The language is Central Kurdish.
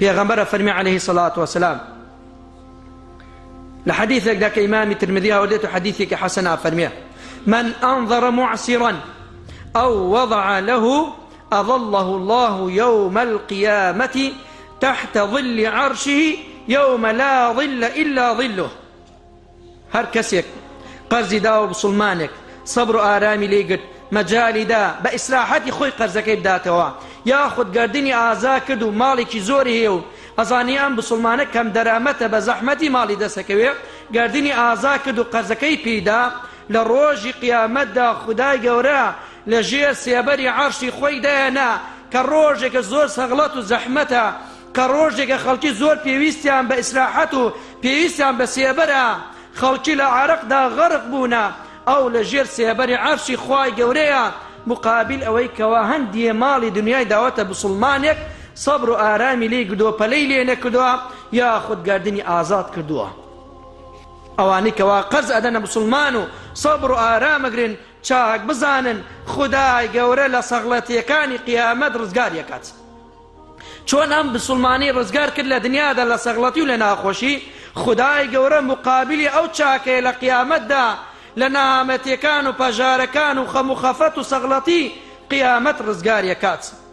پێغەمبەرە فەرمی عليه سڵات وسلام لە حەدیثێکدا کە ئیمامی ترمدی هەولێت و حەدیثێکی حەسەنا فەرمیە من ئەنظرە معسیڕەن ئەو وەضع له أظله الله يوم القيامة تحت ظل عرشه يوم لا ظل إلا ظله هەر کەسێک قەرزی دا و بسلمانێک سەبر و ئارامی لێگرت مەجای دا بە ئیسراحەتی خۆی قەرزەکەی بداتەوە یاخود گردنی ئازا کرد و ماڵێکی زۆری هێ و ئەزانیان بسلمانە کەم دەرامەتە بە زەحمەتی ماڵی دەسەکەوێ گردنی ئازا کرد و قەرزەکەی پیدا لە ڕۆژی قیامەتدا خدای گەورە لە ژێر سێبەری عاشی خۆی دەێنا کە ڕۆژێکە زۆر سەغڵەت و زەحمەتە کە ڕۆژێکە خەڵکی زۆر پێویستیان بە ئیسراحەت و پێویستیان بە سێبەرە خەڵکی لە عرقدا غەرق بوونە ئەو لە ژێر سێبەری عاشی خی گەورەیە مقابل ئەوەی کەوا هەندیە ماڵی دنیای داوەتە بسلمانێک سەبر و ئارامی لێ گدۆ پەلەی لێ نەکردووە یا خودگاردنی ئازاد کردووە ئەوانی کەوا قەرز ئەدەنە بسلمان و سەبر و ئارامەگرن چاک بزانن خدای گەورە لە سەغڵەتیەکانی قیامەت ڕزگاریەکات چۆن ئەم بسلمانی ڕزگار کرد لە دنیادا لە سەغڵەتی و لە ناخۆشی خدای گەورە مقابلی ئەو چاکەیە لە قیامەتدا لە نامەتیەکان و پەژارەکان و خەم و خەفەت و سەغڵەتی قیامەت ڕزگاریە کاتە